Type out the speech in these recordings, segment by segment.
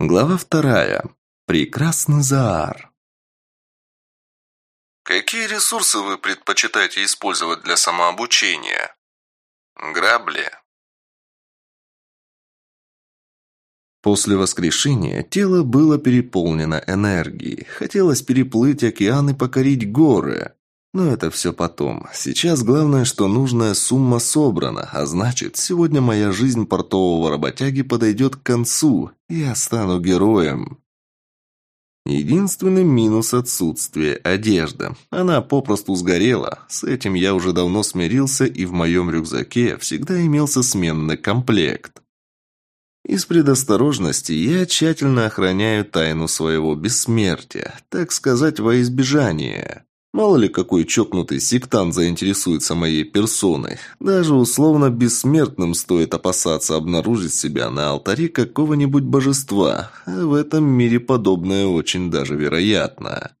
Глава вторая. Прекрасный Заар. Какие ресурсы вы предпочитаете использовать для самообучения? Грабли. После воскрешения тело было переполнено энергией. Хотелось переплыть океан и покорить горы. Но это все потом. Сейчас главное, что нужная сумма собрана, а значит, сегодня моя жизнь портового работяги подойдет к концу, и я стану героем. Единственный минус – отсутствие одежды. Она попросту сгорела. С этим я уже давно смирился, и в моем рюкзаке всегда имелся сменный комплект. Из предосторожности я тщательно охраняю тайну своего бессмертия, так сказать, во избежание. Мало ли какой чокнутый сектант заинтересуется моей персоной. Даже условно бессмертным стоит опасаться обнаружить себя на алтаре какого-нибудь божества. А в этом мире подобное очень даже вероятно.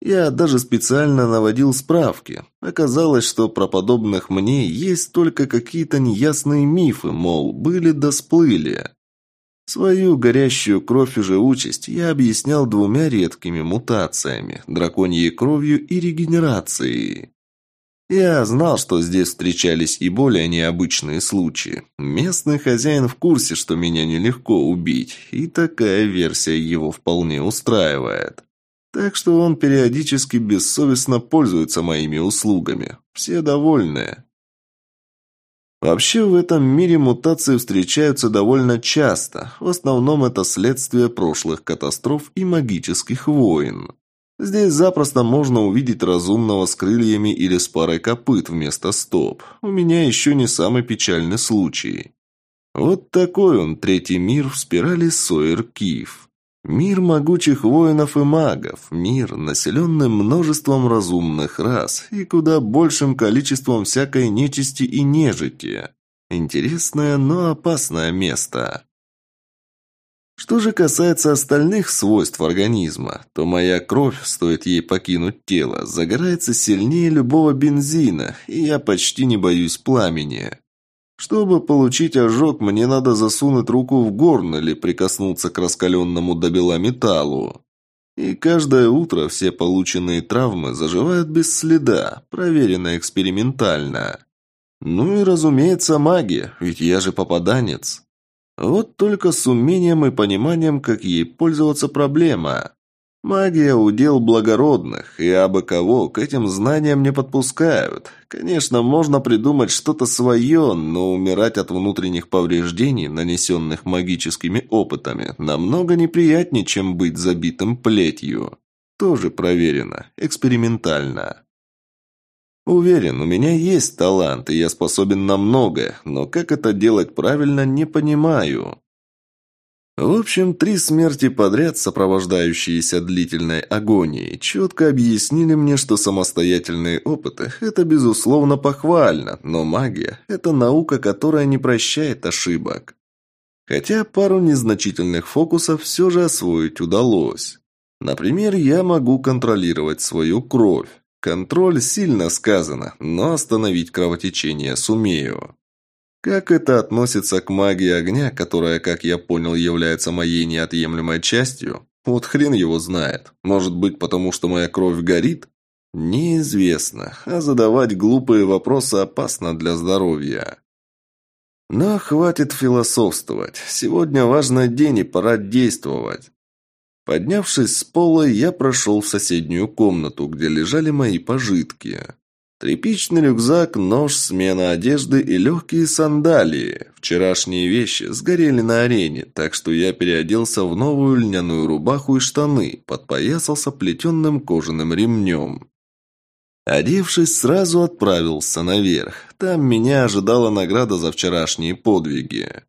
Я даже специально наводил справки. Оказалось, что про подобных мне есть только какие-то неясные мифы, мол, были да сплыли. Свою горящую кровь и живучесть я объяснял двумя редкими мутациями – драконьей кровью и регенерацией. Я знал, что здесь встречались и более необычные случаи. Местный хозяин в курсе, что меня нелегко убить, и такая версия его вполне устраивает. Так что он периодически бессовестно пользуется моими услугами. Все довольны. Вообще в этом мире мутации встречаются довольно часто. В основном это следствие прошлых катастроф и магических войн. Здесь запросто можно увидеть разумного с крыльями или с парой копыт вместо стоп. У меня еще не самый печальный случай. Вот такой он, третий мир в спирали Сойер-Киев. Мир могучих воинов и магов, мир, населенный множеством разумных рас и куда большим количеством всякой нечисти и нежити. Интересное, но опасное место. Что же касается остальных свойств организма, то моя кровь, стоит ей покинуть тело, загорается сильнее любого бензина, и я почти не боюсь пламени. Чтобы получить ожог, мне надо засунуть руку в горн или прикоснуться к раскаленному до бела металлу. И каждое утро все полученные травмы заживают без следа, проверено экспериментально. Ну и, разумеется, магия, ведь я же попаданец. Вот только с умением и пониманием, как ей пользоваться проблема. Магия – удел благородных, и абы кого к этим знаниям не подпускают. Конечно, можно придумать что-то свое, но умирать от внутренних повреждений, нанесенных магическими опытами, намного неприятнее, чем быть забитым плетью. Тоже проверено, экспериментально. Уверен, у меня есть талант, и я способен на многое, но как это делать правильно, не понимаю. В общем, три смерти подряд, сопровождающиеся длительной агонией, четко объяснили мне, что самостоятельные опыты – это, безусловно, похвально, но магия – это наука, которая не прощает ошибок. Хотя пару незначительных фокусов все же освоить удалось. Например, я могу контролировать свою кровь. Контроль сильно сказано, но остановить кровотечение сумею. Как это относится к магии огня, которая, как я понял, является моей неотъемлемой частью? Вот хрен его знает. Может быть, потому что моя кровь горит? Неизвестно, а задавать глупые вопросы опасно для здоровья. Но хватит философствовать. Сегодня важный день и пора действовать. Поднявшись с пола, я прошел в соседнюю комнату, где лежали мои пожитки. Тряпичный рюкзак, нож, смена одежды и легкие сандалии. Вчерашние вещи сгорели на арене, так что я переоделся в новую льняную рубаху и штаны, подпоясался плетенным кожаным ремнем. Одевшись, сразу отправился наверх. Там меня ожидала награда за вчерашние подвиги.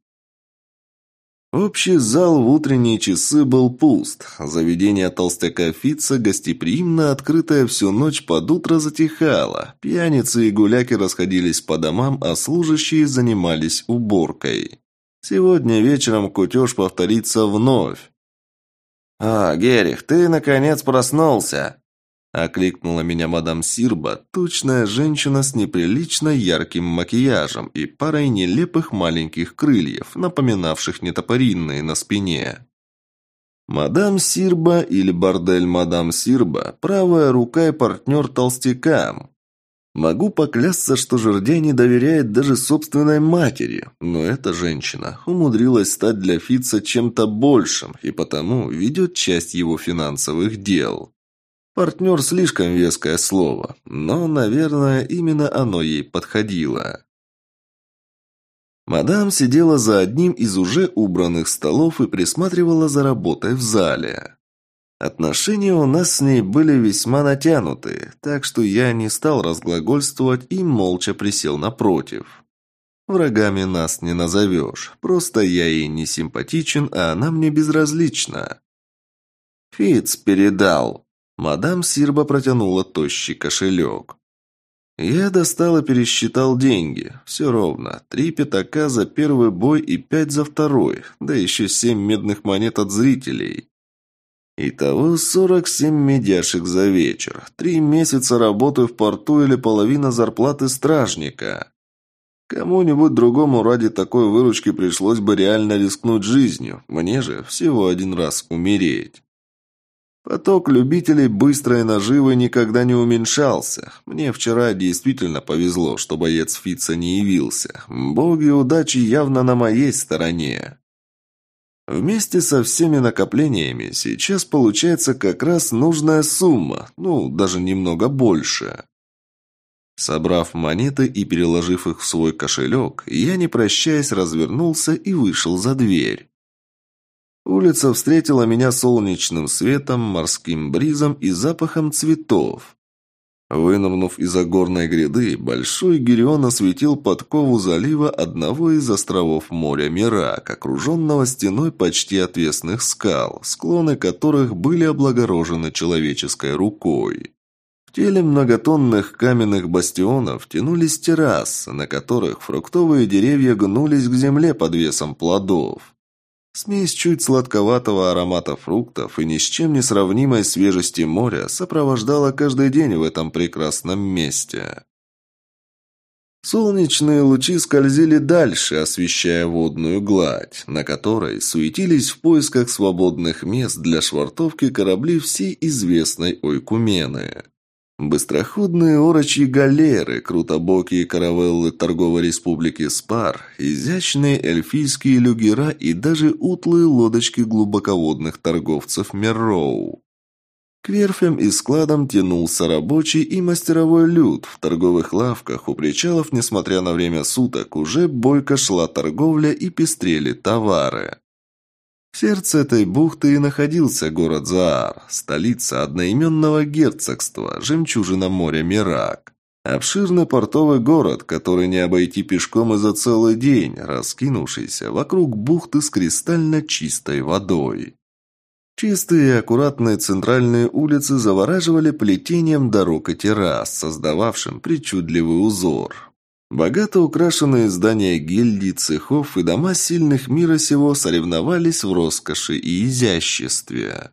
Общий зал в утренние часы был пуст. Заведение толстяка Фица, гостеприимно открытое всю ночь под утро, затихало. Пьяницы и гуляки расходились по домам, а служащие занимались уборкой. Сегодня вечером кутеж повторится вновь. «А, Герих, ты, наконец, проснулся!» Окликнула меня мадам Сирба, тучная женщина с неприлично ярким макияжем и парой нелепых маленьких крыльев, напоминавших нетопоринные на спине. Мадам Сирба или бордель Мадам Сирба – правая рука и партнер толстякам. Могу поклясться, что Жердя не доверяет даже собственной матери, но эта женщина умудрилась стать для Фица чем-то большим и потому ведет часть его финансовых дел. Партнер слишком веское слово, но, наверное, именно оно ей подходило. Мадам сидела за одним из уже убранных столов и присматривала за работой в зале. Отношения у нас с ней были весьма натянутые, так что я не стал разглагольствовать и молча присел напротив. Врагами нас не назовешь, просто я ей не симпатичен, а она мне безразлична. Фиц передал. Мадам Сирба протянула тощий кошелек. Я достал и пересчитал деньги. Все ровно. Три пятака за первый бой и пять за второй. Да еще семь медных монет от зрителей. Итого сорок семь медяшек за вечер. Три месяца работы в порту или половина зарплаты стражника. Кому-нибудь другому ради такой выручки пришлось бы реально рискнуть жизнью. Мне же всего один раз умереть. Поток любителей быстрой наживы никогда не уменьшался. Мне вчера действительно повезло, что боец Фица не явился. Боги удачи явно на моей стороне. Вместе со всеми накоплениями сейчас получается как раз нужная сумма, ну, даже немного больше. Собрав монеты и переложив их в свой кошелек, я, не прощаясь, развернулся и вышел за дверь. Улица встретила меня солнечным светом, морским бризом и запахом цветов. Вынырнув из-за горной гряды, большой Гирион осветил подкову залива одного из островов моря Мирак, окруженного стеной почти отвесных скал, склоны которых были облагорожены человеческой рукой. В теле многотонных каменных бастионов тянулись террасы, на которых фруктовые деревья гнулись к земле под весом плодов. Смесь чуть сладковатого аромата фруктов и ни с чем не сравнимой свежести моря сопровождала каждый день в этом прекрасном месте. Солнечные лучи скользили дальше, освещая водную гладь, на которой суетились в поисках свободных мест для швартовки корабли всей известной Ойкумены. Быстроходные орочьи галеры, крутобокие каравеллы торговой республики Спар, изящные эльфийские люгера и даже утлые лодочки глубоководных торговцев Мерроу. К верфям и складам тянулся рабочий и мастеровой люд. В торговых лавках у причалов, несмотря на время суток, уже бойко шла торговля и пестрели товары. В сердце этой бухты и находился город Заар, столица одноименного герцогства, жемчужина моря Мирак. Обширный портовый город, который не обойти пешком и за целый день, раскинувшийся вокруг бухты с кристально чистой водой. Чистые и аккуратные центральные улицы завораживали плетением дорог и террас, создававшим причудливый узор. Богато украшенные здания гильдий, цехов и дома сильных мира сего соревновались в роскоши и изяществе.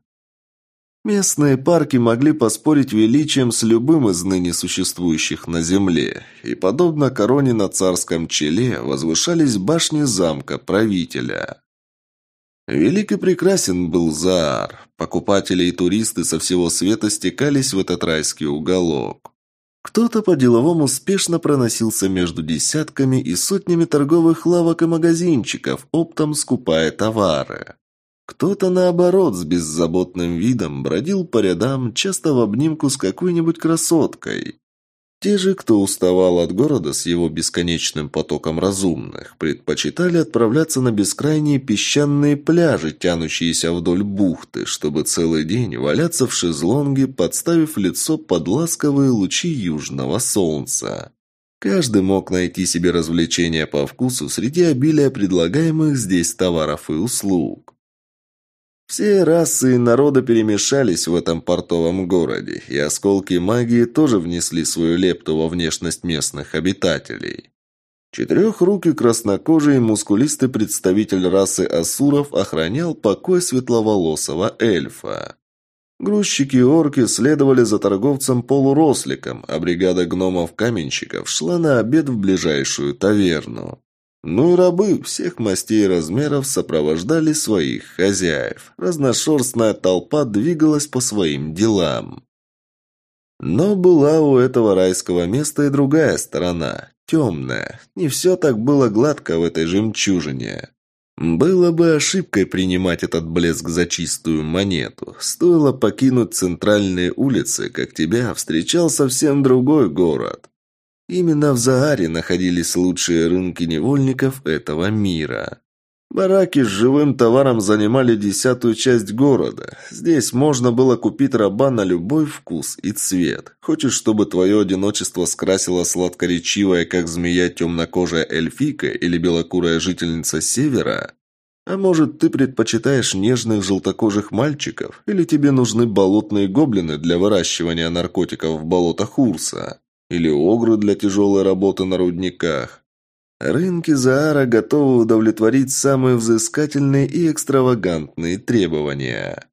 Местные парки могли поспорить величием с любым из ныне существующих на земле, и, подобно короне на царском челе, возвышались башни замка правителя. Велик и прекрасен был Заар. Покупатели и туристы со всего света стекались в этот райский уголок. Кто-то по-деловому спешно проносился между десятками и сотнями торговых лавок и магазинчиков, оптом скупая товары. Кто-то, наоборот, с беззаботным видом бродил по рядам, часто в обнимку с какой-нибудь красоткой. Те же, кто уставал от города с его бесконечным потоком разумных, предпочитали отправляться на бескрайние песчаные пляжи, тянущиеся вдоль бухты, чтобы целый день валяться в шезлонге, подставив лицо под ласковые лучи южного солнца. Каждый мог найти себе развлечения по вкусу среди обилия предлагаемых здесь товаров и услуг. Все расы и народы перемешались в этом портовом городе, и осколки магии тоже внесли свою лепту во внешность местных обитателей. Четырехрукий краснокожий и мускулистый представитель расы асуров охранял покой светловолосого эльфа. Грузчики-орки следовали за торговцем-полуросликом, а бригада гномов-каменщиков шла на обед в ближайшую таверну. Ну и рабы всех мастей и размеров сопровождали своих хозяев. Разношерстная толпа двигалась по своим делам. Но была у этого райского места и другая сторона, темная. Не все так было гладко в этой жемчужине. Было бы ошибкой принимать этот блеск за чистую монету. Стоило покинуть центральные улицы, как тебя встречал совсем другой город. Именно в Зааре находились лучшие рынки невольников этого мира. Бараки с живым товаром занимали десятую часть города. Здесь можно было купить раба на любой вкус и цвет. Хочешь, чтобы твое одиночество скрасила сладкоречивая, как змея, темнокожая эльфийка или белокурая жительница Севера? А может, ты предпочитаешь нежных желтокожих мальчиков? Или тебе нужны болотные гоблины для выращивания наркотиков в болотах Урса? Или огры для тяжелой работы на рудниках? Рынки Заара готовы удовлетворить самые взыскательные и экстравагантные требования.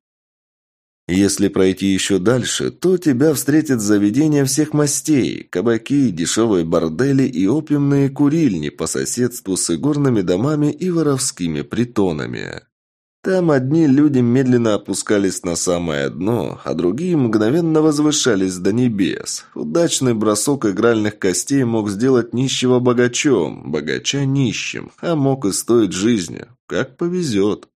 Если пройти еще дальше, то тебя встретят заведения всех мастей, кабаки, дешевые бордели и опиумные курильни по соседству с игорными домами и воровскими притонами. Там одни люди медленно опускались на самое дно, а другие мгновенно возвышались до небес. Удачный бросок игральных костей мог сделать нищего богачом, богача нищим, а мог и стоить жизни. Как повезет.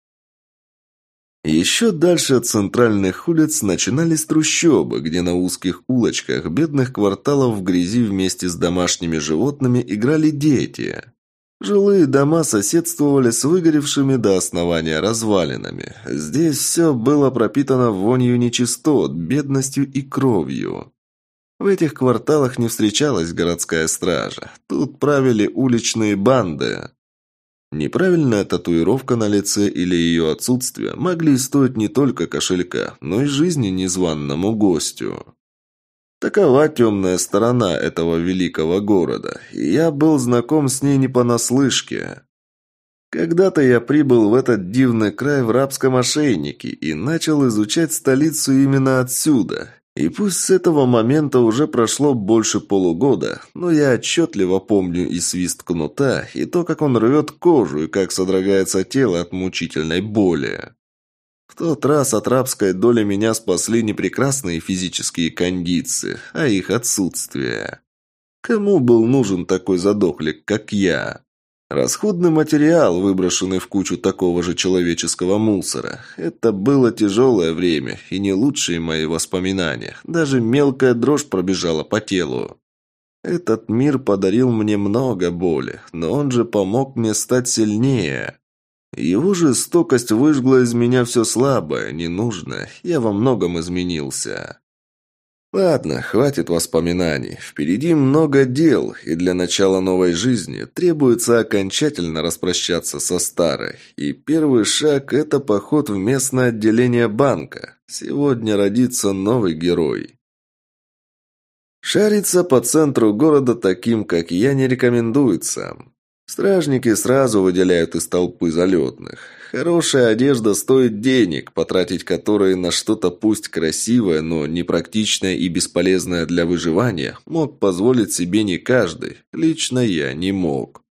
Еще дальше от центральных улиц начинались трущобы, где на узких улочках бедных кварталов в грязи вместе с домашними животными играли дети. Жилые дома соседствовали с выгоревшими до основания развалинами. Здесь все было пропитано вонью нечистот, бедностью и кровью. В этих кварталах не встречалась городская стража. Тут правили уличные банды. Неправильная татуировка на лице или ее отсутствие могли стоить не только кошелька, но и жизни незваному гостю. Такова темная сторона этого великого города, и я был знаком с ней не понаслышке. Когда-то я прибыл в этот дивный край в рабском ошейнике и начал изучать столицу именно отсюда. И пусть с этого момента уже прошло больше полугода, но я отчетливо помню и свист кнута, и то, как он рвет кожу, и как содрогается тело от мучительной боли. В тот раз от рабской доли меня спасли не прекрасные физические кондиции, а их отсутствие. Кому был нужен такой задохлик, как я? Расходный материал, выброшенный в кучу такого же человеческого мусора. Это было тяжелое время и не лучшие мои воспоминания. Даже мелкая дрожь пробежала по телу. Этот мир подарил мне много боли, но он же помог мне стать сильнее. Его жестокость выжгла из меня все слабое, ненужное. Я во многом изменился. Ладно, хватит воспоминаний. Впереди много дел, и для начала новой жизни требуется окончательно распрощаться со старой. И первый шаг – это поход в местное отделение банка. Сегодня родится новый герой. Шариться по ценру города таким, как я, не рекомендуется. Стражники сразу выделяют из толпы залетных. Хорошая одежда стоит денег, потратить которые на что-то пусть красивое, но непрактичное и бесполезное для выживания мог позволить себе не каждый. Лично я не мог.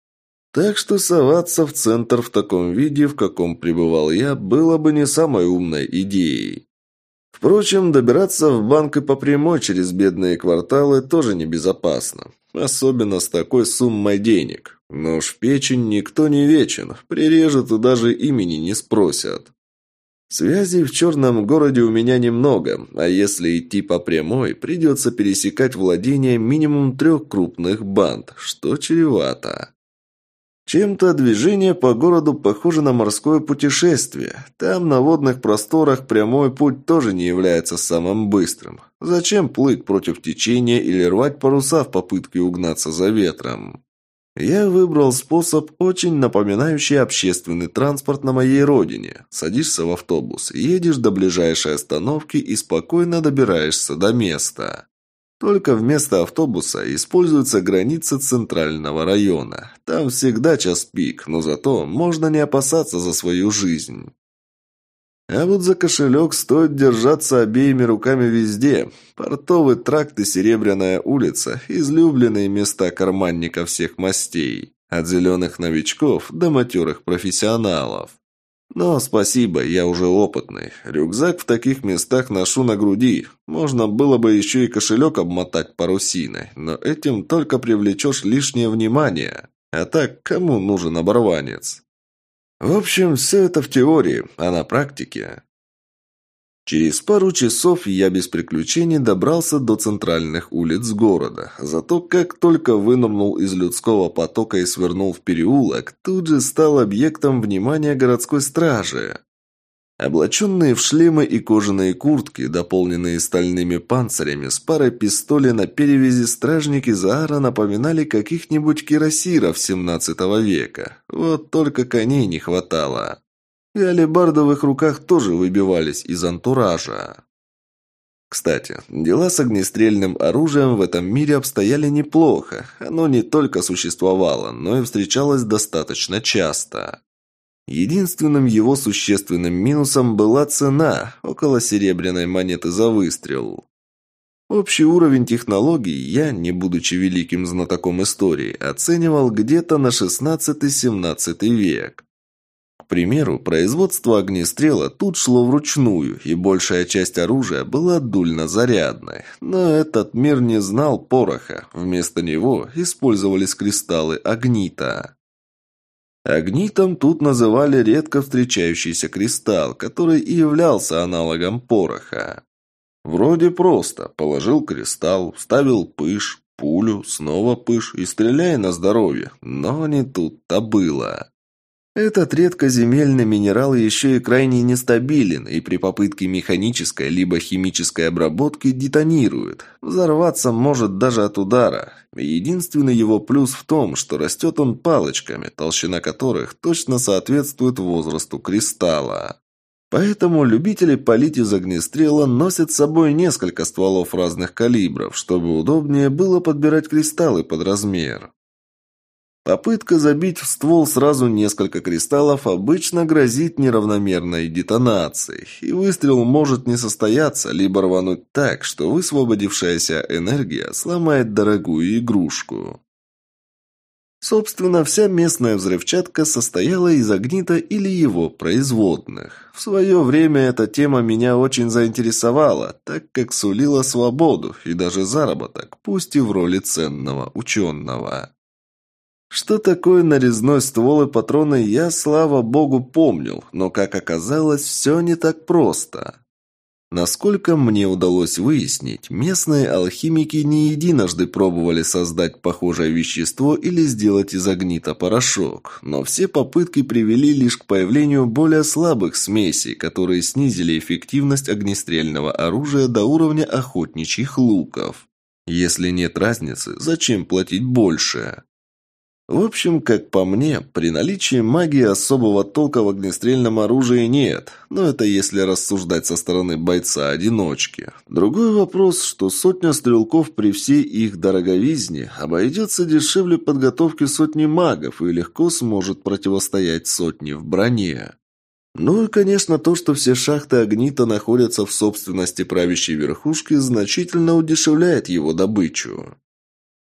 Так что соваться в центр в таком виде, в каком пребывал я, было бы не самой умной идеей. Впрочем, добираться в банк и по прямой через бедные кварталы тоже небезопасно. Особенно с такой суммой денег. Нож в печень никто не вечен, прирежут и даже имени не спросят. Связей в черном городе у меня немного, а если идти по прямой, придется пересекать владение минимум трех крупных банд, что чревато. Чем-то движение по городу похоже на морское путешествие. Там, на водных просторах, прямой путь тоже не является самым быстрым. Зачем плыть против течения или рвать паруса в попытке угнаться за ветром? Я выбрал способ, очень напоминающий общественный транспорт на моей родине. Садишься в автобус, едешь до ближайшей остановки и спокойно добираешься до места. Только вместо автобуса используется граница центрального района. Там всегда час пик, но зато можно не опасаться за свою жизнь. А вот за кошелек стоит держаться обеими руками везде. Портовый тракт и Серебряная улица – излюбленные места карманников всех мастей. от зеленых новичков до матерых профессионалов. Но спасибо, я уже опытный. Рюкзак в таких местах ношу на груди. Можно было бы еще и кошелек обмотать парусиной, но этим только привлечешь лишнее внимание. А так, кому нужен оборванец? В общем, все это в теории, а на практике... Через пару часов я без приключений добрался до центральных улиц города. Зато как только вынырнул из людского потока и свернул в переулок, тут же стал объектом внимания городской стражи. Облаченные в шлемы и кожаные куртки, дополненные стальными панцирями, с парой пистолей на перевязи стражники Заара напоминали каких-нибудь кирасиров 17 века. Вот только коней не хватало. И алебарды в их руках тоже выбивались из антуража. Кстати, дела с огнестрельным оружием в этом мире обстояли неплохо. Оно не только существовало, но и встречалось достаточно часто. Единственным его существенным минусом была цена – около серебряной монеты за выстрел. Общий уровень технологий я, не будучи великим знатоком истории, оценивал где-то на 16-17 век. К примеру, производство огнестрела тут шло вручную, и большая часть оружия была дульно-зарядной. Но этот мир не знал пороха, вместо него использовались кристаллы огнита. Агнитом тут называли редко встречающийся кристалл, который и являлся аналогом пороха. Вроде просто. Положил кристалл, вставил пыш, пулю, снова пыш и стреляй на здоровье. Но не тут-то было. Этот редкоземельный минерал еще и крайне нестабилен и при попытке механической либо химической обработки детонирует. Взорваться может даже от удара. Единственный его плюс в том, что растет он палочками, толщина которых точно соответствует возрасту кристалла. Поэтому любители палить из огнестрела носят с собой несколько стволов разных калибров, чтобы удобнее было подбирать кристаллы под размер. Попытка забить в ствол сразу несколько кристаллов обычно грозит неравномерной детонацией, и выстрел может не состояться, либо рвануть так, что высвободившаяся энергия сломает дорогую игрушку. Собственно, вся местная взрывчатка состояла из огнита или его производных. В свое время эта тема меня очень заинтересовала, так как сулила свободу и даже заработок, пусть и в роли ценного ученого. Что такое нарезной ствол и патроны, я, слава богу, помнил, но, как оказалось, все не так просто. Насколько мне удалось выяснить, местные алхимики не единожды пробовали создать похожее вещество или сделать из огнита порошок, но все попытки привели лишь к появлению более слабых смесей, которые снизили эффективность огнестрельного оружия до уровня охотничьих луков. Если нет разницы, зачем платить больше? В общем, как по мне, при наличии магии особого толка в огнестрельном оружии нет, но это если рассуждать со стороны бойца-одиночки. Другой вопрос, что сотня стрелков при всей их дороговизне обойдется дешевле подготовки сотни магов и легко сможет противостоять сотне в броне. Ну и, конечно, то, что все шахты Огнита находятся в собственности правящей верхушки, значительно удешевляет его добычу.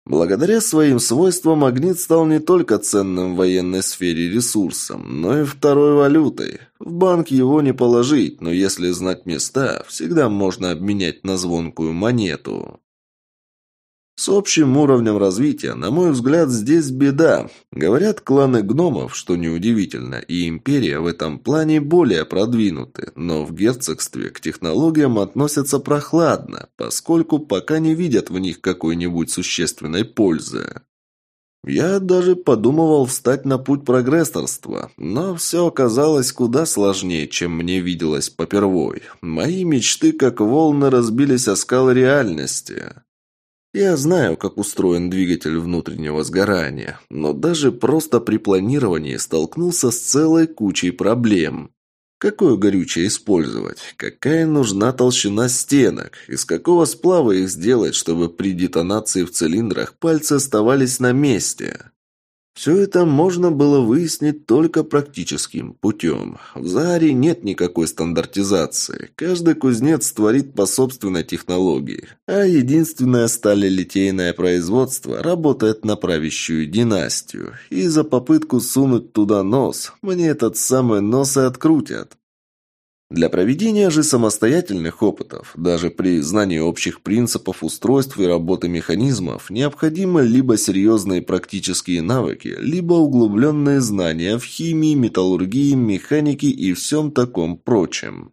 Благодаря своим свойствам магнит стал не только ценным в военной сфере ресурсом, но и второй валютой. В банк его не положить, но если знать места, всегда можно обменять на звонкую монету. С общим уровнем развития, на мой взгляд, здесь беда. Говорят, кланы гномов, что неудивительно, и империя в этом плане более продвинуты, но в герцогстве к технологиям относятся прохладно, поскольку пока не видят в них какой-нибудь существенной пользы. Я даже подумывал встать на путь прогрессорства, но все оказалось куда сложнее, чем мне виделось попервой. Мои мечты, как волны, разбились о скалы реальности. Я знаю, как устроен двигатель внутреннего сгорания, но даже просто при планировании столкнулся с целой кучей проблем. Какое горючее использовать? Какая нужна толщина стенок? Из какого сплава их сделать, чтобы при детонации в цилиндрах пальцы оставались на месте? Все это можно было выяснить только практическим путем. В Заре нет никакой стандартизации. Каждый кузнец творит по собственной технологии. А единственное сталелитейное производство работает на правящую династию. И за попытку сунуть туда нос, мне этот самый нос и открутят. Для проведения же самостоятельных опытов, даже при знании общих принципов устройств и работы механизмов, необходимы либо серьезные практические навыки, либо углубленные знания в химии, металлургии, механике и всем таком прочем.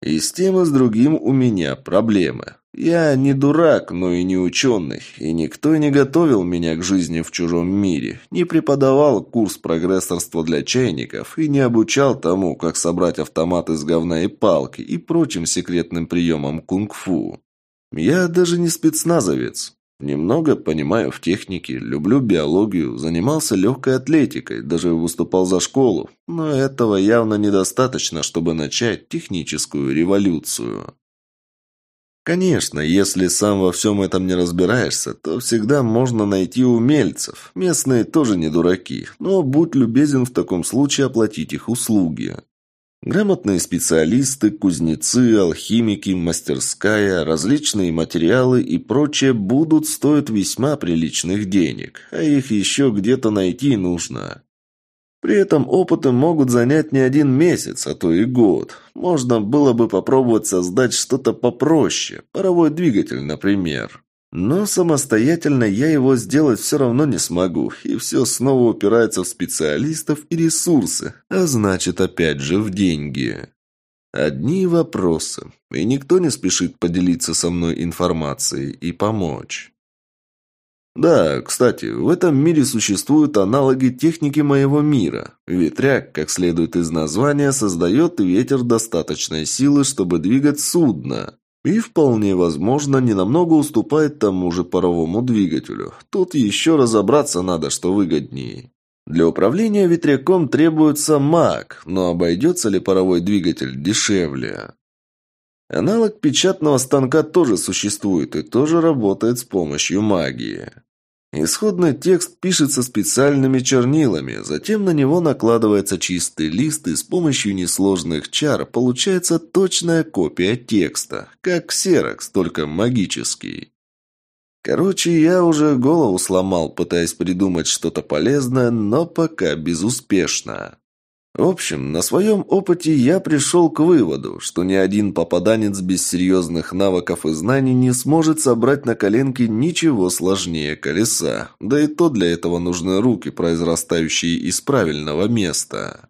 И с тем и с другим у меня проблемы. Я не дурак, но и не ученый, и никто не готовил меня к жизни в чужом мире, не преподавал курс прогрессорства для чайников и не обучал тому, как собрать автомат из говна и палки и прочим секретным приемам кунг-фу. Я даже не спецназовец. Немного понимаю в технике, люблю биологию, занимался легкой атлетикой, даже выступал за школу, но этого явно недостаточно, чтобы начать техническую революцию. Конечно, если сам во всем этом не разбираешься, то всегда можно найти умельцев. Местные тоже не дураки, но будь любезен в таком случае оплатить их услуги. Грамотные специалисты, кузнецы, алхимики, мастерская, различные материалы и прочее будут стоить весьма приличных денег, а их еще где-то найти нужно. При этом опыты могут занять не один месяц, а то и год. Можно было бы попробовать создать что-то попроще, паровой двигатель, например. Но самостоятельно я его сделать все равно не смогу, и все снова упирается в специалистов и ресурсы, а значит опять же в деньги. Одни вопросы, и никто не спешит поделиться со мной информацией и помочь. Да, кстати, в этом мире существуют аналоги техники моего мира. Ветряк, как следует из названия, создает ветер достаточной силы, чтобы двигать судно. И вполне возможно, не намного уступает тому же паровому двигателю. Тут еще разобраться надо, что выгоднее. Для управления ветряком требуется маг, но обойдется ли паровой двигатель дешевле? Аналог печатного станка тоже существует и тоже работает с помощью магии. Исходный текст пишется специальными чернилами, затем на него накладывается чистый лист, и с помощью несложных чар получается точная копия текста, как ксерокс, только магический. Короче, я уже голову сломал, пытаясь придумать что-то полезное, но пока безуспешно. В общем, на своем опыте я пришел к выводу, что ни один попаданец без серьезных навыков и знаний не сможет собрать на коленке ничего сложнее колеса, да и то для этого нужны руки, произрастающие из правильного места.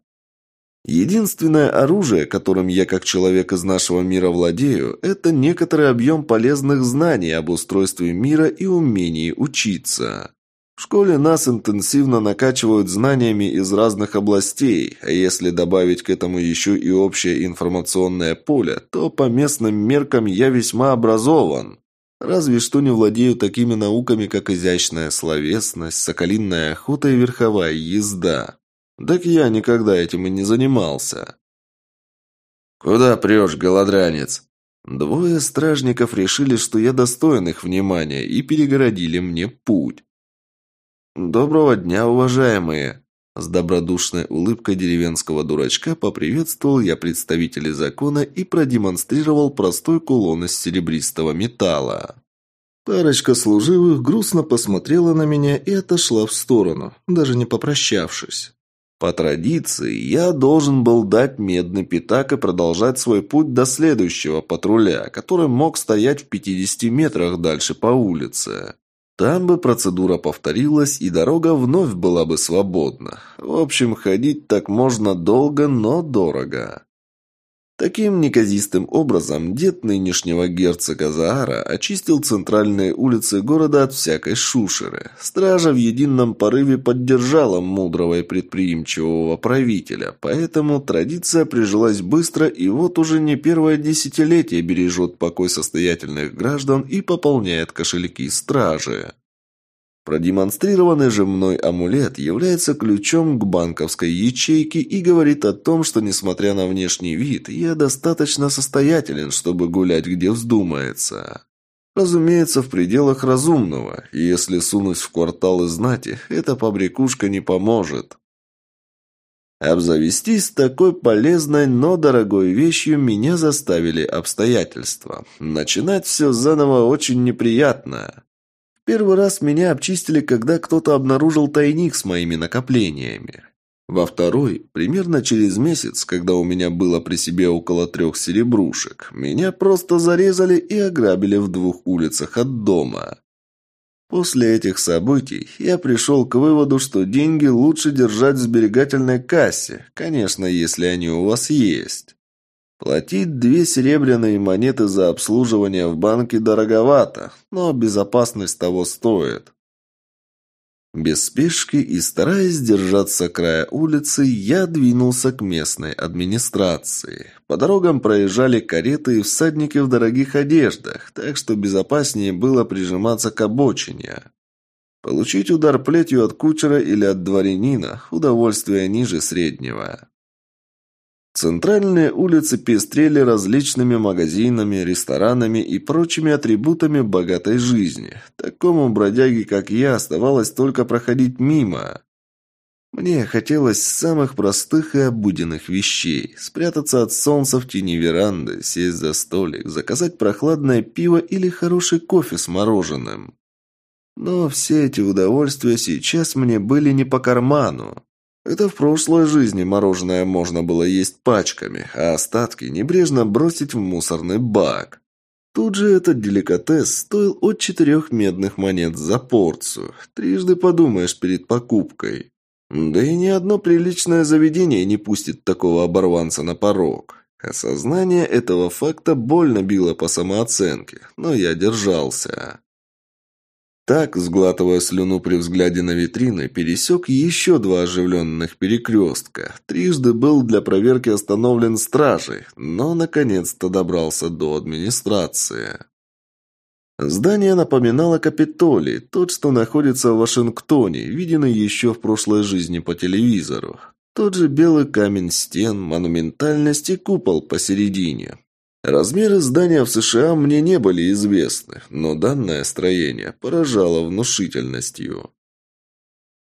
Единственное оружие, которым я как человек из нашего мира владею, это некоторый объем полезных знаний об устройстве мира и умении учиться. В школе нас интенсивно накачивают знаниями из разных областей, а если добавить к этому еще и общее информационное поле, то по местным меркам я весьма образован. Разве что не владею такими науками, как изящная словесность, соколинная охота и верховая езда. Так я никогда этим и не занимался. «Куда прешь, голодранец?» Двое стражников решили, что я достоин их внимания, и перегородили мне путь. «Доброго дня, уважаемые!» С добродушной улыбкой деревенского дурачка поприветствовал я представителей закона и продемонстрировал простой кулон из серебристого металла. Парочка служивых грустно посмотрела на меня и отошла в сторону, даже не попрощавшись. По традиции, я должен был дать медный пятак и продолжать свой путь до следующего патруля, который мог стоять в 50 метрах дальше по улице. Там бы процедура повторилась, и дорога вновь была бы свободна. В общем, ходить так можно долго, но дорого. Таким неказистым образом дед нынешнего герцога Заара очистил центральные улицы города от всякой шушеры. Стража в едином порыве поддержала мудрого и предприимчивого правителя, поэтому традиция прижилась быстро и вот уже не первое десятилетие бережет покой состоятельных граждан и пополняет кошельки стражи. Продемонстрированный же мной амулет является ключом к банковской ячейке и говорит о том, что, несмотря на внешний вид, я достаточно состоятелен, чтобы гулять где вздумается. Разумеется, в пределах разумного, и если сунуть в кварталы знати, эта побрякушка не поможет. Обзавестись такой полезной, но дорогой вещью меня заставили обстоятельства. Начинать все заново очень неприятно. Первый раз меня обчистили, когда кто-то обнаружил тайник с моими накоплениями. Во второй, примерно через месяц, когда у меня было при себе около трех серебрушек, меня просто зарезали и ограбили в двух улицах от дома. После этих событий я пришел к выводу, что деньги лучше держать в сберегательной кассе, конечно, если они у вас есть. Платить две серебряные монеты за обслуживание в банке дороговато, но безопасность того стоит. Без спешки и стараясь держаться края улицы, я двинулся к местной администрации. По дорогам проезжали кареты и всадники в дорогих одеждах, так что безопаснее было прижиматься к обочине. Получить удар плетью от кучера или от дворянина – удовольствие ниже среднего. Центральные улицы пестрели различными магазинами, ресторанами и прочими атрибутами богатой жизни. Такому бродяге, как я, оставалось только проходить мимо. Мне хотелось самых простых и обыденных вещей. Спрятаться от солнца в тени веранды, сесть за столик, заказать прохладное пиво или хороший кофе с мороженым. Но все эти удовольствия сейчас мне были не по карману. Это в прошлой жизни мороженое можно было есть пачками, а остатки небрежно бросить в мусорный бак. Тут же этот деликатес стоил от четырех медных монет за порцию. Трижды подумаешь перед покупкой. Да и ни одно приличное заведение не пустит такого оборванца на порог. Осознание этого факта больно било по самооценке, но я держался. Так, сглатывая слюну при взгляде на витрины, пересек еще два оживленных перекрестка. Трижды был для проверки остановлен стражей, но наконец-то добрался до администрации. Здание напоминало Капитолий, тот, что находится в Вашингтоне, виденный еще в прошлой жизни по телевизору. Тот же белый камень стен, монументальность и купол посередине. Размеры здания в США мне не были известны, но данное строение поражало внушительностью.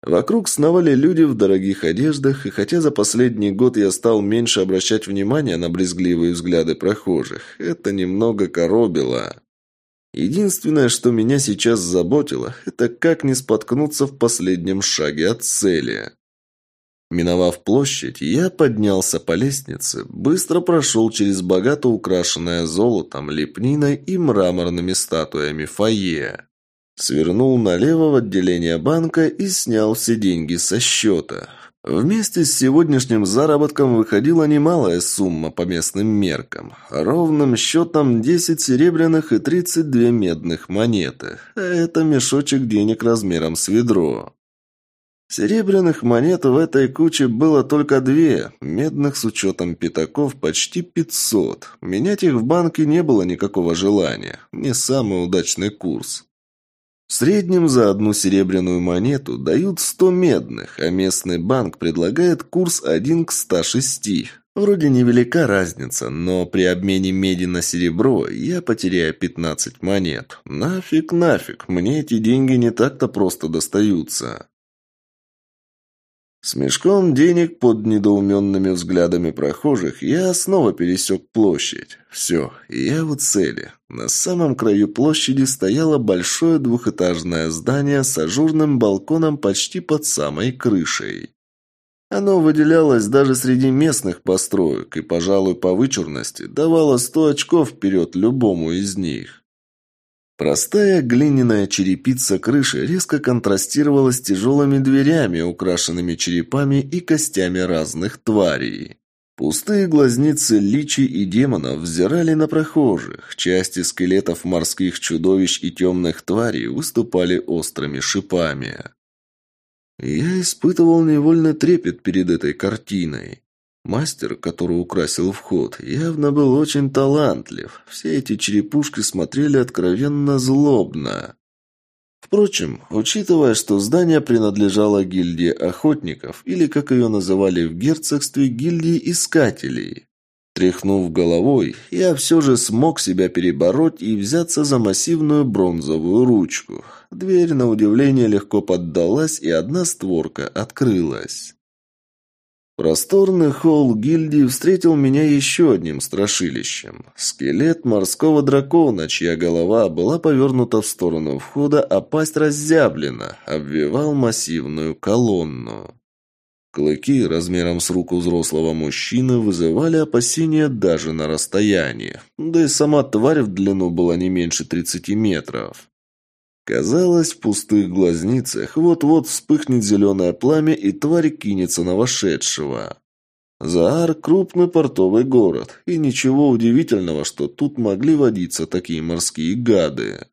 Вокруг сновали люди в дорогих одеждах, и хотя за последний год я стал меньше обращать внимание на брезгливые взгляды прохожих, это немного коробило. Единственное, что меня сейчас заботило, это как не споткнуться в последнем шаге от цели. Миновав площадь, я поднялся по лестнице, быстро прошел через богато украшенное золотом, лепниной и мраморными статуями фойе. Свернул налево в отделение банка и снял все деньги со счета. Вместе с сегодняшним заработком выходила немалая сумма по местным меркам. Ровным счетом 10 серебряных и 32 медных монеты. Это мешочек денег размером с ведро. Серебряных монет в этой куче было только две, медных с учетом пятаков почти пятьсот. Менять их в банке не было никакого желания, не самый удачный курс. В среднем за одну серебряную монету дают сто медных, а местный банк предлагает курс один к ста шести. Вроде невелика разница, но при обмене меди на серебро я потеряю пятнадцать монет. Нафиг, нафиг, мне эти деньги не так-то просто достаются. С мешком денег под недоуменными взглядами прохожих я снова пересек площадь. Все, я в цели. На самом краю площади стояло большое двухэтажное здание с ажурным балконом почти под самой крышей. Оно выделялось даже среди местных построек и, пожалуй, по вычурности давало сто очков вперед любому из них. Простая глиняная черепица крыши резко контрастировала с тяжелыми дверями, украшенными черепами и костями разных тварей. Пустые глазницы личи и демонов взирали на прохожих. Части скелетов морских чудовищ и темных тварей выступали острыми шипами. Я испытывал невольный трепет перед этой картиной. Мастер, который украсил вход, явно был очень талантлив. Все эти черепушки смотрели откровенно злобно. Впрочем, учитывая, что здание принадлежало гильдии охотников, или, как ее называли в герцогстве, гильдии искателей, Тряхнув головой, я все же смог себя перебороть и взяться за массивную бронзовую ручку. Дверь, на удивление, легко поддалась, и одна створка открылась. Просторный холл гильдии встретил меня еще одним страшилищем. Скелет морского дракона, чья голова была повернута в сторону входа, а пасть разъявлена, обвивал массивную колонну. Клыки размером с руку взрослого мужчины вызывали опасения даже на расстоянии. Да и сама тварь в длину была не меньше 30 метров. Казалось, в пустых глазницах вот-вот вспыхнет зеленое пламя, и тварь кинется на вошедшего. Заар – крупный портовый город, и ничего удивительного, что тут могли водиться такие морские гады.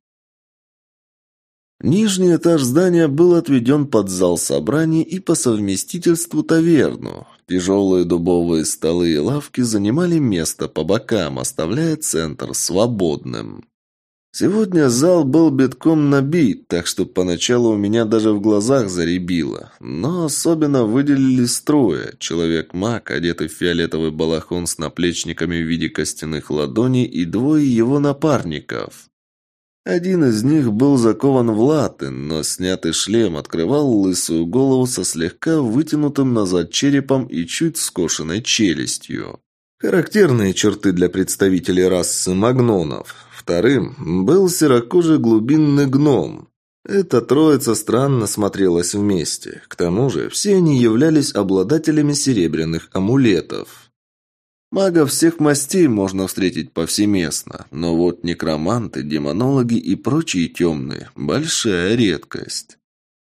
Нижний этаж здания был отведен под зал собраний и по совместительству таверну. Тяжелые дубовые столы и лавки занимали место по бокам, оставляя центр свободным. Сегодня зал был битком набит, так что поначалу у меня даже в глазах заребило. Но особенно выделились трое. Человек-маг, одетый в фиолетовый балахон с наплечниками в виде костяных ладоней, и двое его напарников. Один из них был закован в латы, но снятый шлем открывал лысую голову со слегка вытянутым назад черепом и чуть скошенной челюстью. Характерные черты для представителей расы магнонов. Вторым был серокожий глубинный гном. Эта троица странно смотрелась вместе. К тому же все они являлись обладателями серебряных амулетов. Магов всех мастей можно встретить повсеместно, но вот некроманты, демонологи и прочие темные – большая редкость.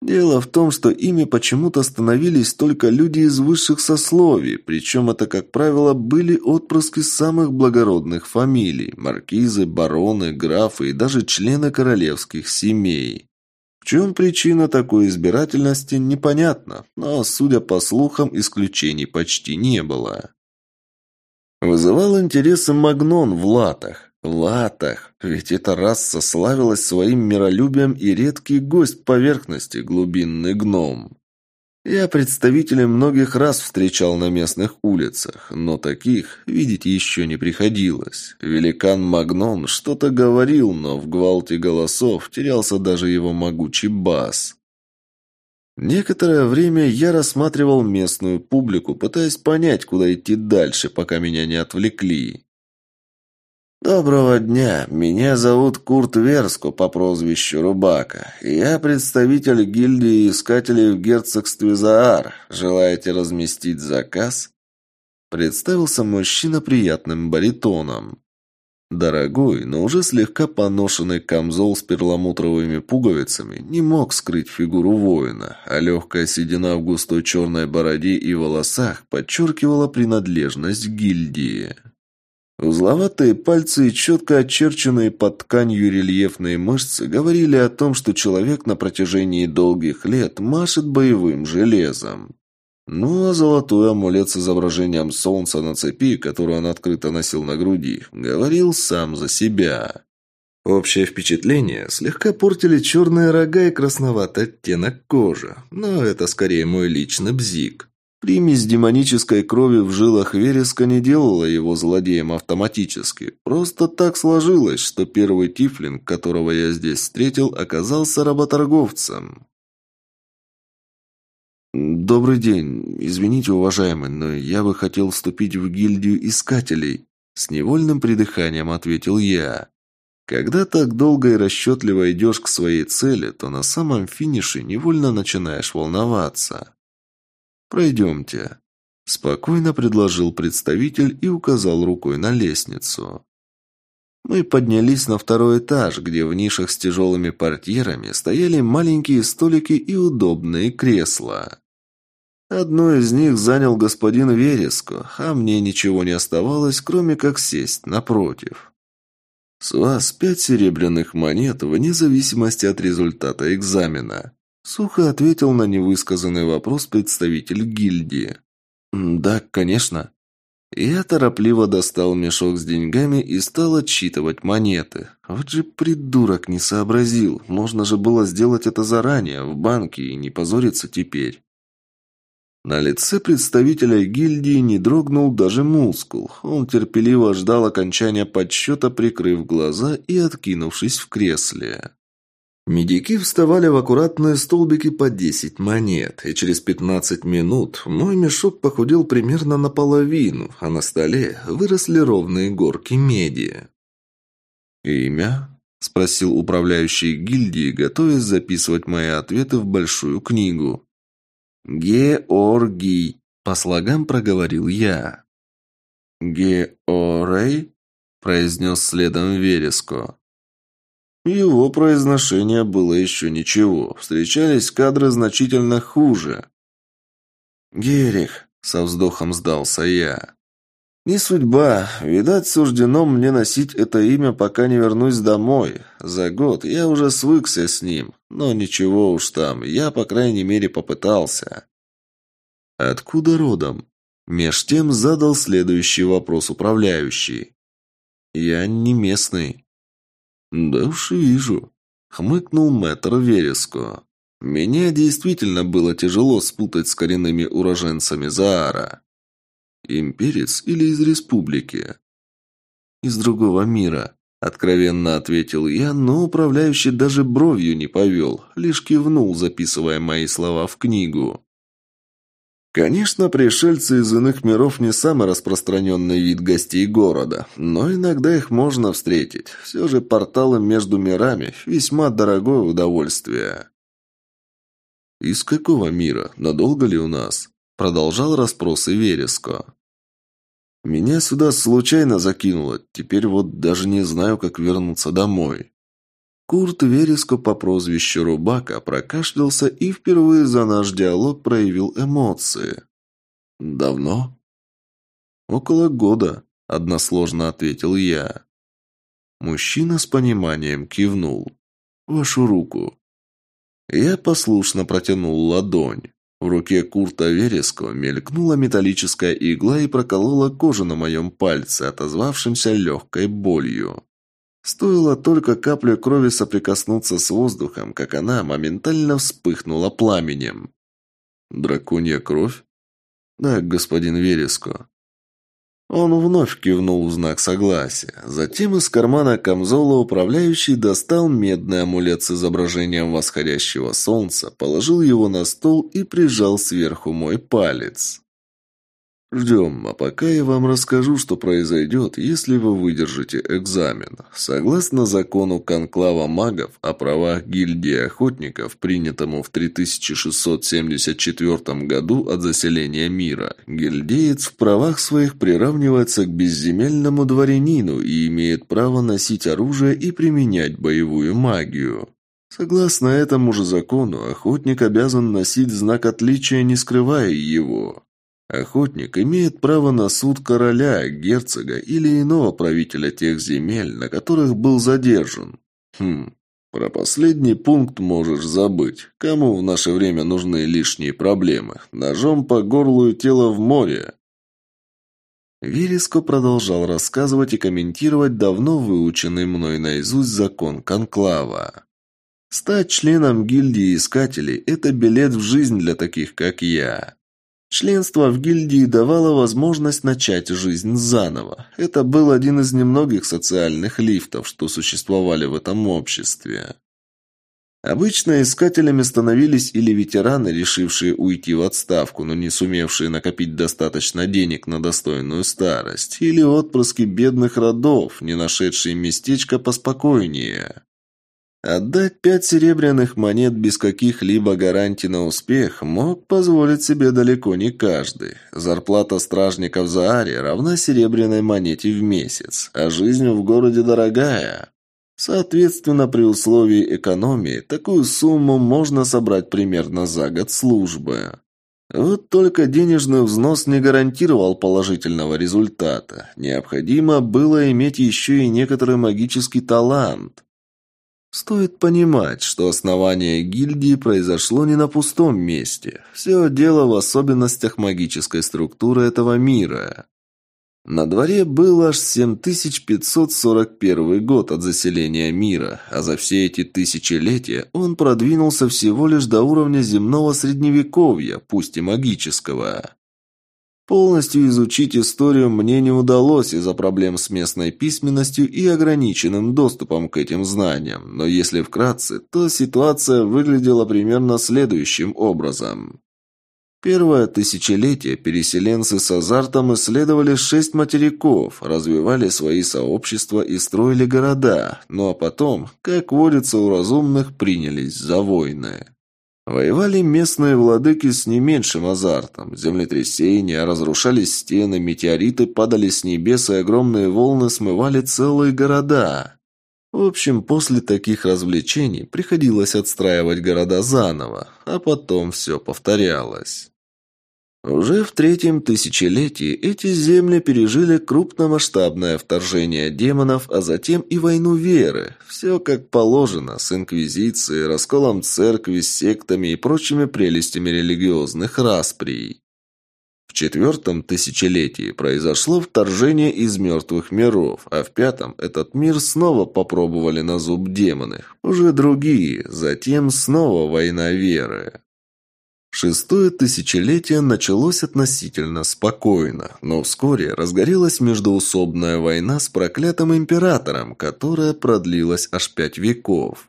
Дело в том, что ими почему-то становились только люди из высших сословий, причем это, как правило, были отпрыски самых благородных фамилий – маркизы, бароны, графы и даже члены королевских семей. В чем причина такой избирательности, непонятно, но, судя по слухам, исключений почти не было. Вызывал интерес и Магнон в латах. Латах, ведь эта раса славилась своим миролюбием и редкий гость поверхности, глубинный гном. Я представителей многих раз встречал на местных улицах, но таких видеть еще не приходилось. Великан Магнон что-то говорил, но в гвалте голосов терялся даже его могучий бас. Некоторое время я рассматривал местную публику, пытаясь понять, куда идти дальше, пока меня не отвлекли. «Доброго дня. Меня зовут Курт Верско по прозвищу Рубака. Я представитель гильдии искателей в герцогстве Заар. Желаете разместить заказ?» Представился мужчина приятным баритоном. Дорогой, но уже слегка поношенный камзол с перламутровыми пуговицами не мог скрыть фигуру воина, а легкая седина в густой черной бороде и волосах подчеркивала принадлежность гильдии. Узловатые пальцы и четко очерченные под тканью рельефные мышцы говорили о том, что человек на протяжении долгих лет машет боевым железом. Ну, а золотой амулет с изображением солнца на цепи, который он открыто носил на груди, говорил сам за себя. Общее впечатление слегка портили черные рога и красноватый оттенок кожи, но это скорее мой личный бзик. Примесь демонической крови в жилах вереска не делала его злодеем автоматически. Просто так сложилось, что первый тифлинг, которого я здесь встретил, оказался работорговцем. «Добрый день. Извините, уважаемый, но я бы хотел вступить в гильдию искателей», — с невольным придыханием ответил я. «Когда так долго и расчетливо идешь к своей цели, то на самом финише невольно начинаешь волноваться». «Пройдемте», — спокойно предложил представитель и указал рукой на лестницу. Мы поднялись на второй этаж, где в нишах с тяжелыми портьерами стояли маленькие столики и удобные кресла. Одно из них занял господин Вереско, а мне ничего не оставалось, кроме как сесть напротив. «С вас пять серебряных монет вне зависимости от результата экзамена», сухо ответил на невысказанный вопрос представитель гильдии. «Да, конечно». Я торопливо достал мешок с деньгами и стал отсчитывать монеты. Вот же придурок не сообразил. Можно же было сделать это заранее, в банке, и не позориться теперь. На лице представителя гильдии не дрогнул даже мускул. Он терпеливо ждал окончания подсчета, прикрыв глаза и откинувшись в кресле. Медики вставали в аккуратные столбики по 10 монет, и через 15 минут мой мешок похудел примерно наполовину, а на столе выросли ровные горки меди. «Имя?» – спросил управляющий гильдии, готовясь записывать мои ответы в большую книгу. «Георгий», – по слогам проговорил я. «Георей?» – произнес следом Вереско. Его произношение было еще ничего. Встречались кадры значительно хуже. «Герих», — со вздохом сдался я. «Не судьба. Видать, суждено мне носить это имя, пока не вернусь домой. За год я уже свыкся с ним. Но ничего уж там, я, по крайней мере, попытался». «Откуда родом?» Меж тем задал следующий вопрос управляющий. «Я не местный». «Да уж вижу», — хмыкнул мэтр Вереско. «Меня действительно было тяжело спутать с коренными уроженцами Заара. Имперец или из республики?» «Из другого мира», — откровенно ответил я, но управляющий даже бровью не повел, лишь кивнул, записывая мои слова в книгу. Конечно, пришельцы из иных миров не самый распространенный вид гостей города, но иногда их можно встретить. Все же порталы между мирами – весьма дорогое удовольствие. «Из какого мира? Надолго ли у нас?» – продолжал расспросы Вереско. «Меня сюда случайно закинуло, теперь вот даже не знаю, как вернуться домой». Курт Вереско по прозвищу Рубака прокашлялся и впервые за наш диалог проявил эмоции. «Давно?» «Около года», – односложно ответил я. Мужчина с пониманием кивнул. «Вашу руку». Я послушно протянул ладонь. В руке Курта Вереско мелькнула металлическая игла и проколола кожу на моем пальце, отозвавшимся легкой болью. Стоило только капле крови соприкоснуться с воздухом, как она моментально вспыхнула пламенем. «Драконья кровь?» «Да, господин Вереско». Он вновь кивнул в знак согласия. Затем из кармана камзола управляющий достал медный амулет с изображением восходящего солнца, положил его на стол и прижал сверху мой палец. Ждем, а пока я вам расскажу, что произойдет, если вы выдержите экзамен. Согласно закону конклава магов о правах гильдии охотников, принятому в 3674 году от заселения мира, гильдеец в правах своих приравнивается к безземельному дворянину и имеет право носить оружие и применять боевую магию. Согласно этому же закону, охотник обязан носить знак отличия, не скрывая его. Охотник имеет право на суд короля, герцога или иного правителя тех земель, на которых был задержан. Хм, про последний пункт можешь забыть. Кому в наше время нужны лишние проблемы? Ножом по горлу и тело в море. Вереско продолжал рассказывать и комментировать давно выученный мной наизусть закон Конклава. Стать членом гильдии искателей – это билет в жизнь для таких, как я. Членство в гильдии давало возможность начать жизнь заново. Это был один из немногих социальных лифтов, что существовали в этом обществе. Обычно искателями становились или ветераны, решившие уйти в отставку, но не сумевшие накопить достаточно денег на достойную старость, или отпрыски бедных родов, не нашедшие местечко поспокойнее. Отдать пять серебряных монет без каких-либо гарантий на успех мог позволить себе далеко не каждый. Зарплата стражников за Ари равна серебряной монете в месяц, а жизнь в городе дорогая. Соответственно, при условии экономии, такую сумму можно собрать примерно за год службы. Вот только денежный взнос не гарантировал положительного результата. Необходимо было иметь еще и некоторый магический талант. Стоит понимать, что основание гильдии произошло не на пустом месте. Все дело в особенностях магической структуры этого мира. На дворе был аж 7541 год от заселения мира, а за все эти тысячелетия он продвинулся всего лишь до уровня земного средневековья, пусть и магического. Полностью изучить историю мне не удалось из-за проблем с местной письменностью и ограниченным доступом к этим знаниям, но если вкратце, то ситуация выглядела примерно следующим образом. Первое тысячелетие переселенцы с азартом исследовали шесть материков, развивали свои сообщества и строили города, ну а потом, как водится у разумных, принялись за войны. Воевали местные владыки с не меньшим азартом. Землетрясения, разрушались стены, метеориты падали с небес, и огромные волны смывали целые города. В общем, после таких развлечений приходилось отстраивать города заново, а потом все повторялось. Уже в третьем тысячелетии эти земли пережили крупномасштабное вторжение демонов, а затем и войну веры. Все как положено, с инквизицией, расколом церкви, сектами и прочими прелестями религиозных расприй. В четвертом тысячелетии произошло вторжение из мертвых миров, а в пятом этот мир снова попробовали на зуб демоны. Уже другие, затем снова война веры. Шестое тысячелетие началось относительно спокойно, но вскоре разгорелась междоусобная война с проклятым императором, которая продлилась аж пять веков.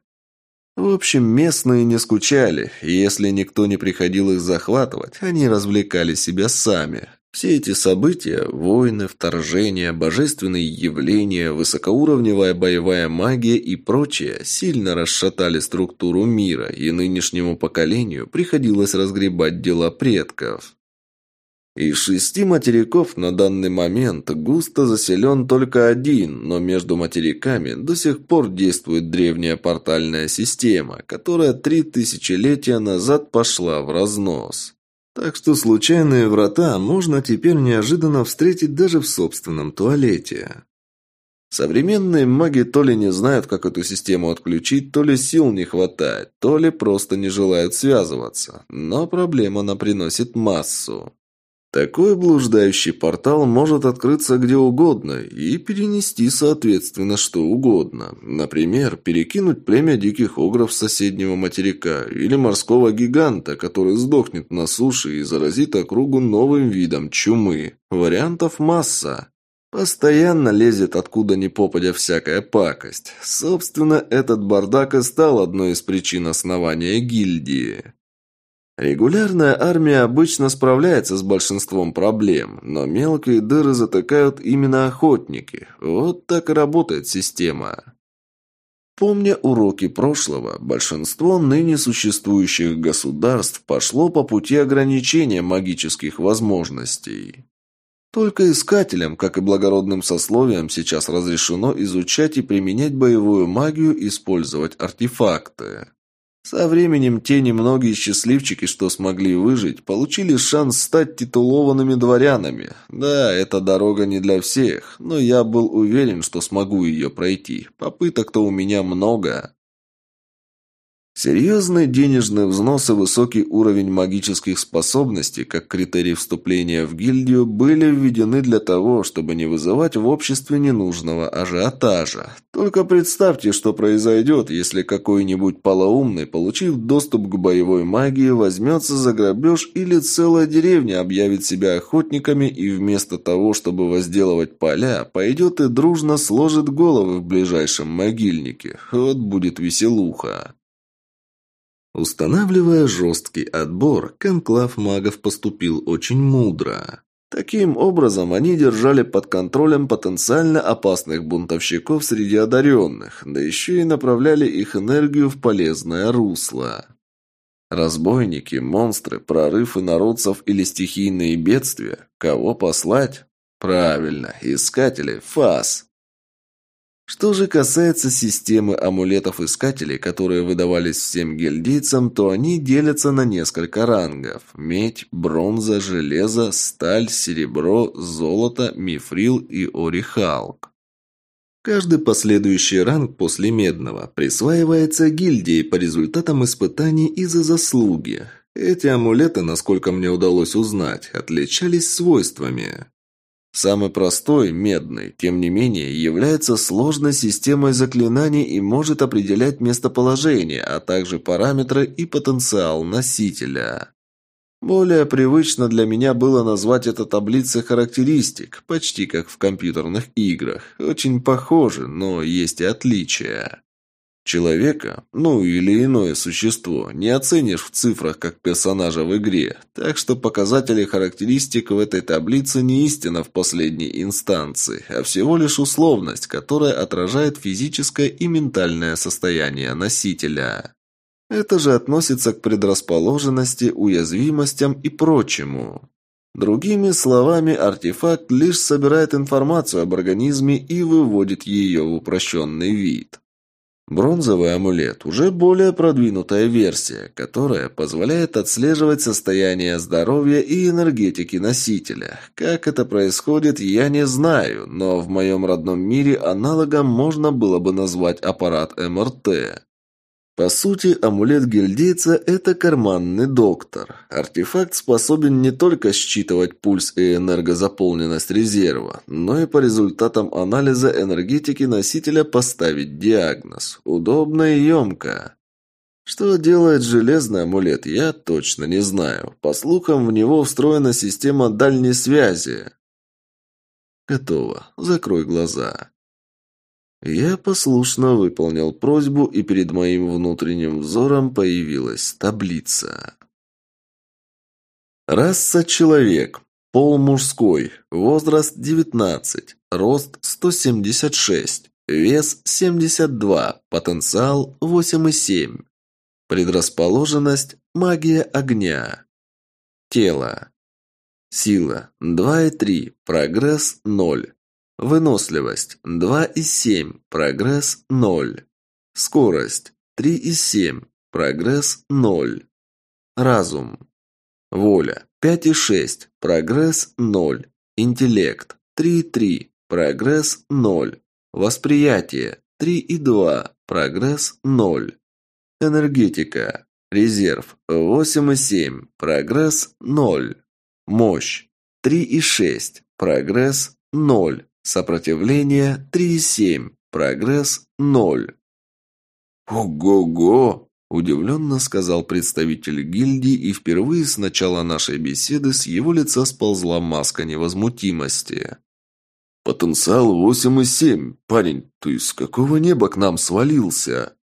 В общем, местные не скучали, и если никто не приходил их захватывать, они развлекали себя сами. Все эти события – войны, вторжения, божественные явления, высокоуровневая боевая магия и прочее – сильно расшатали структуру мира, и нынешнему поколению приходилось разгребать дела предков. Из шести материков на данный момент густо заселен только один, но между материками до сих пор действует древняя портальная система, которая три тысячелетия назад пошла в разнос. Так что случайные врата можно теперь неожиданно встретить даже в собственном туалете. Современные маги то ли не знают, как эту систему отключить, то ли сил не хватает, то ли просто не желают связываться. Но проблема она приносит массу. Такой блуждающий портал может открыться где угодно и перенести, соответственно, что угодно. Например, перекинуть племя диких огров соседнего материка или морского гиганта, который сдохнет на суше и заразит округу новым видом чумы. Вариантов масса. Постоянно лезет откуда ни попадя всякая пакость. Собственно, этот бардак и стал одной из причин основания гильдии. Регулярная армия обычно справляется с большинством проблем, но мелкие дыры затыкают именно охотники. Вот так и работает система. Помня уроки прошлого, большинство ныне существующих государств пошло по пути ограничения магических возможностей. Только искателям, как и благородным сословиям, сейчас разрешено изучать и применять боевую магию, использовать артефакты. Со временем те немногие счастливчики, что смогли выжить, получили шанс стать титулованными дворянами. Да, эта дорога не для всех, но я был уверен, что смогу ее пройти. Попыток-то у меня много. Серьезные денежные взносы и высокий уровень магических способностей, как критерий вступления в гильдию, были введены для того, чтобы не вызывать в обществе ненужного ажиотажа. Только представьте, что произойдет, если какой-нибудь полоумный, получив доступ к боевой магии, возьмется за грабеж или целая деревня объявит себя охотниками и вместо того, чтобы возделывать поля, пойдет и дружно сложит головы в ближайшем могильнике. Вот будет веселуха. Устанавливая жесткий отбор, конклав магов поступил очень мудро. Таким образом, они держали под контролем потенциально опасных бунтовщиков среди одаренных, да еще и направляли их энергию в полезное русло. Разбойники, монстры, прорывы народцев или стихийные бедствия? Кого послать? Правильно, искатели, фас. Что же касается системы амулетов-искателей, которые выдавались всем гильдейцам, то они делятся на несколько рангов. Медь, бронза, железо, сталь, серебро, золото, мифрил и орихалк. Каждый последующий ранг после медного присваивается гильдии по результатам испытаний и за заслуги. Эти амулеты, насколько мне удалось узнать, отличались свойствами. Самый простой, медный, тем не менее, является сложной системой заклинаний и может определять местоположение, а также параметры и потенциал носителя. Более привычно для меня было назвать это таблицей характеристик, почти как в компьютерных играх. Очень похоже, но есть и отличия. Человека, ну или иное существо, не оценишь в цифрах как персонажа в игре, так что показатели характеристик в этой таблице не истина в последней инстанции, а всего лишь условность, которая отражает физическое и ментальное состояние носителя. Это же относится к предрасположенности, уязвимостям и прочему. Другими словами, артефакт лишь собирает информацию об организме и выводит ее в упрощенный вид. Бронзовый амулет – уже более продвинутая версия, которая позволяет отслеживать состояние здоровья и энергетики носителя. Как это происходит, я не знаю, но в моем родном мире аналогом можно было бы назвать аппарат МРТ. По сути, амулет гильдейца – это карманный доктор. Артефакт способен не только считывать пульс и энергозаполненность резерва, но и по результатам анализа энергетики носителя поставить диагноз. Удобно и емко. Что делает железный амулет, я точно не знаю. По слухам, в него встроена система дальней связи. Готово. Закрой глаза. Я послушно выполнил просьбу, и перед моим внутренним взором появилась таблица. Раса человек. Пол мужской. Возраст 19. Рост 176. Вес 72. Потенциал 8,7. Предрасположенность магия огня. Тело. Сила 2,3. Прогресс 0. Выносливость 2 из 7, прогресс 0. Скорость 3 из 7, прогресс 0. Разум. Воля 5 из 6, прогресс 0. Интеллект 3 и 3, прогресс 0. Восприятие 3 и 2, прогресс 0. Энергетика. Резерв 8 и 7, прогресс 0. Мощь 3 и 6, прогресс 0. Сопротивление 3,7. Прогресс 0. «Ого-го!» – удивленно сказал представитель гильдии, и впервые с начала нашей беседы с его лица сползла маска невозмутимости. «Потенциал 8,7. Парень, ты с какого неба к нам свалился?»